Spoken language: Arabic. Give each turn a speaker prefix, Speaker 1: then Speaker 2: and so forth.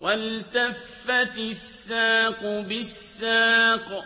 Speaker 1: وَالْتَفَّتِ السَّاقُ بِالسَّاقِ